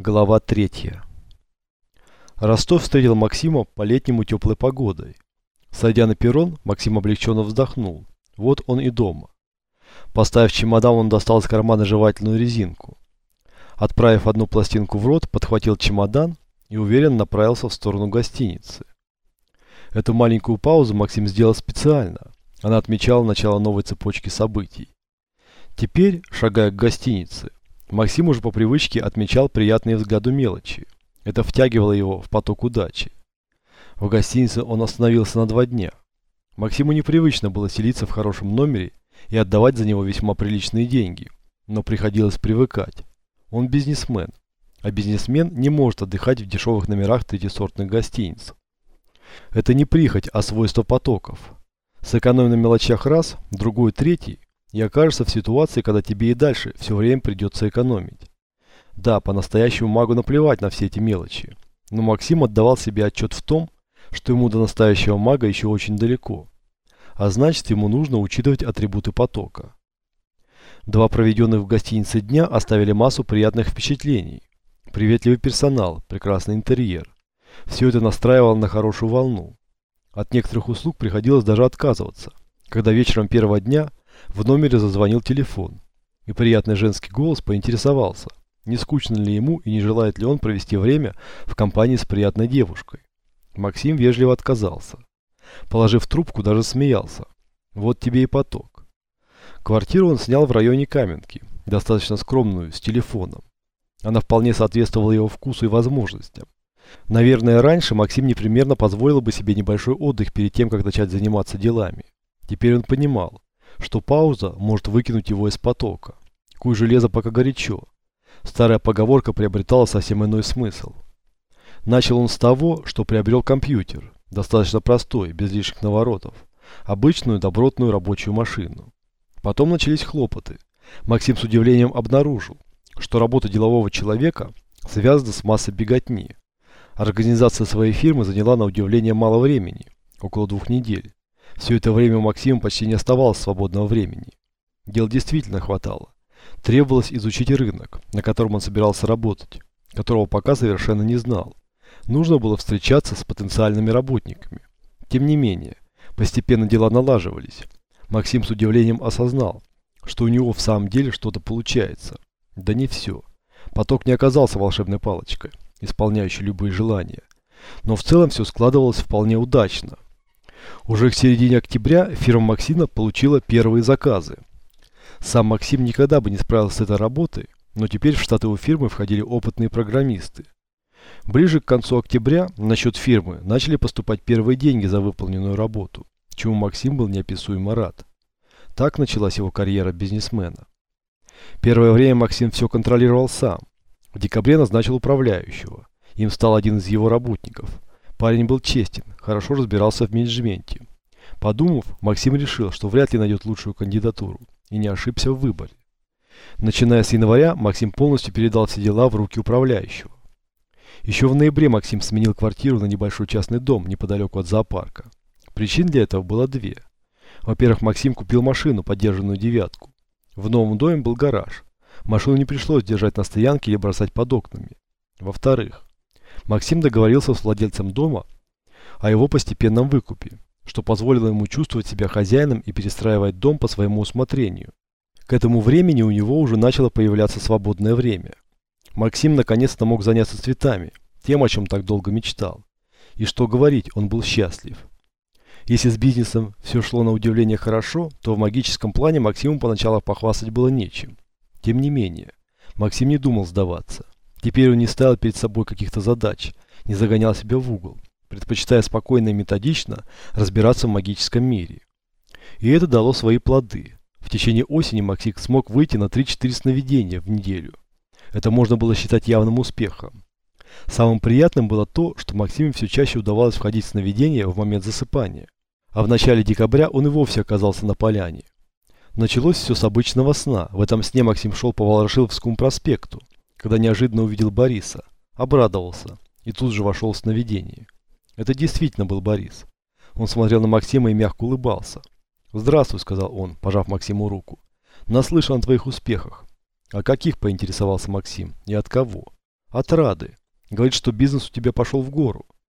Глава третья. Ростов встретил Максима по-летнему теплой погодой. Сойдя на перрон, Максим облегченно вздохнул. Вот он и дома. Поставив чемодан, он достал из кармана жевательную резинку. Отправив одну пластинку в рот, подхватил чемодан и уверенно направился в сторону гостиницы. Эту маленькую паузу Максим сделал специально. Она отмечала начало новой цепочки событий. Теперь, шагая к гостинице, Максим уже по привычке отмечал приятные взгляду мелочи. Это втягивало его в поток удачи. В гостинице он остановился на два дня. Максиму непривычно было селиться в хорошем номере и отдавать за него весьма приличные деньги, но приходилось привыкать. Он бизнесмен, а бизнесмен не может отдыхать в дешевых номерах третьесортных гостиниц. Это не прихоть, а свойство потоков. Сэкономим на мелочах раз, другой третий, и окажешься в ситуации, когда тебе и дальше все время придется экономить. Да, по-настоящему магу наплевать на все эти мелочи, но Максим отдавал себе отчет в том, что ему до настоящего мага еще очень далеко, а значит ему нужно учитывать атрибуты потока. Два проведенных в гостинице дня оставили массу приятных впечатлений. Приветливый персонал, прекрасный интерьер. Все это настраивало на хорошую волну. От некоторых услуг приходилось даже отказываться, когда вечером первого дня в номере зазвонил телефон, и приятный женский голос поинтересовался, не скучно ли ему и не желает ли он провести время в компании с приятной девушкой. Максим вежливо отказался. Положив трубку, даже смеялся. Вот тебе и поток. Квартиру он снял в районе Каменки, достаточно скромную, с телефоном. Она вполне соответствовала его вкусу и возможностям. Наверное, раньше Максим непременно позволил бы себе небольшой отдых перед тем, как начать заниматься делами. Теперь он понимал, что пауза может выкинуть его из потока. Куй железо пока горячо. Старая поговорка приобретала совсем иной смысл. Начал он с того, что приобрел компьютер, достаточно простой, без лишних наворотов, обычную добротную рабочую машину. Потом начались хлопоты. Максим с удивлением обнаружил, что работа делового человека связана с массой беготни. Организация своей фирмы заняла на удивление мало времени, около двух недель. Все это время у Максима почти не оставалось свободного времени. Дел действительно хватало. Требовалось изучить рынок, на котором он собирался работать, которого пока совершенно не знал. Нужно было встречаться с потенциальными работниками. Тем не менее, постепенно дела налаживались. Максим с удивлением осознал, что у него в самом деле что-то получается. Да не все. Поток не оказался волшебной палочкой, исполняющей любые желания. Но в целом все складывалось вполне удачно. Уже к середине октября фирма Максима получила первые заказы. Сам Максим никогда бы не справился с этой работой, но теперь в штат его фирмы входили опытные программисты. Ближе к концу октября на счет фирмы начали поступать первые деньги за выполненную работу, чему Максим был неописуемо рад. Так началась его карьера бизнесмена. Первое время Максим все контролировал сам. В декабре назначил управляющего. Им стал один из его работников – Парень был честен, хорошо разбирался в менеджменте. Подумав, Максим решил, что вряд ли найдет лучшую кандидатуру, и не ошибся в выборе. Начиная с января, Максим полностью передал все дела в руки управляющего. Еще в ноябре Максим сменил квартиру на небольшой частный дом неподалеку от зоопарка. Причин для этого было две. Во-первых, Максим купил машину, поддержанную девятку. В новом доме был гараж. Машину не пришлось держать на стоянке или бросать под окнами. Во-вторых, Максим договорился с владельцем дома о его постепенном выкупе, что позволило ему чувствовать себя хозяином и перестраивать дом по своему усмотрению. К этому времени у него уже начало появляться свободное время. Максим наконец-то мог заняться цветами, тем, о чем так долго мечтал. И что говорить, он был счастлив. Если с бизнесом все шло на удивление хорошо, то в магическом плане Максиму поначалу похвастать было нечем. Тем не менее, Максим не думал сдаваться. Теперь он не ставил перед собой каких-то задач, не загонял себя в угол, предпочитая спокойно и методично разбираться в магическом мире. И это дало свои плоды. В течение осени Максик смог выйти на 3-4 сновидения в неделю. Это можно было считать явным успехом. Самым приятным было то, что Максиму все чаще удавалось входить в сновидения в момент засыпания. А в начале декабря он и вовсе оказался на поляне. Началось все с обычного сна. В этом сне Максим шел по Ворошиловскому проспекту когда неожиданно увидел Бориса, обрадовался и тут же вошел в сновидение. Это действительно был Борис. Он смотрел на Максима и мягко улыбался. «Здравствуй», — сказал он, пожав Максиму руку. «Наслышан о твоих успехах». «А каких?» — поинтересовался Максим. «И от кого?» От Рады. Говорит, что бизнес у тебя пошел в гору.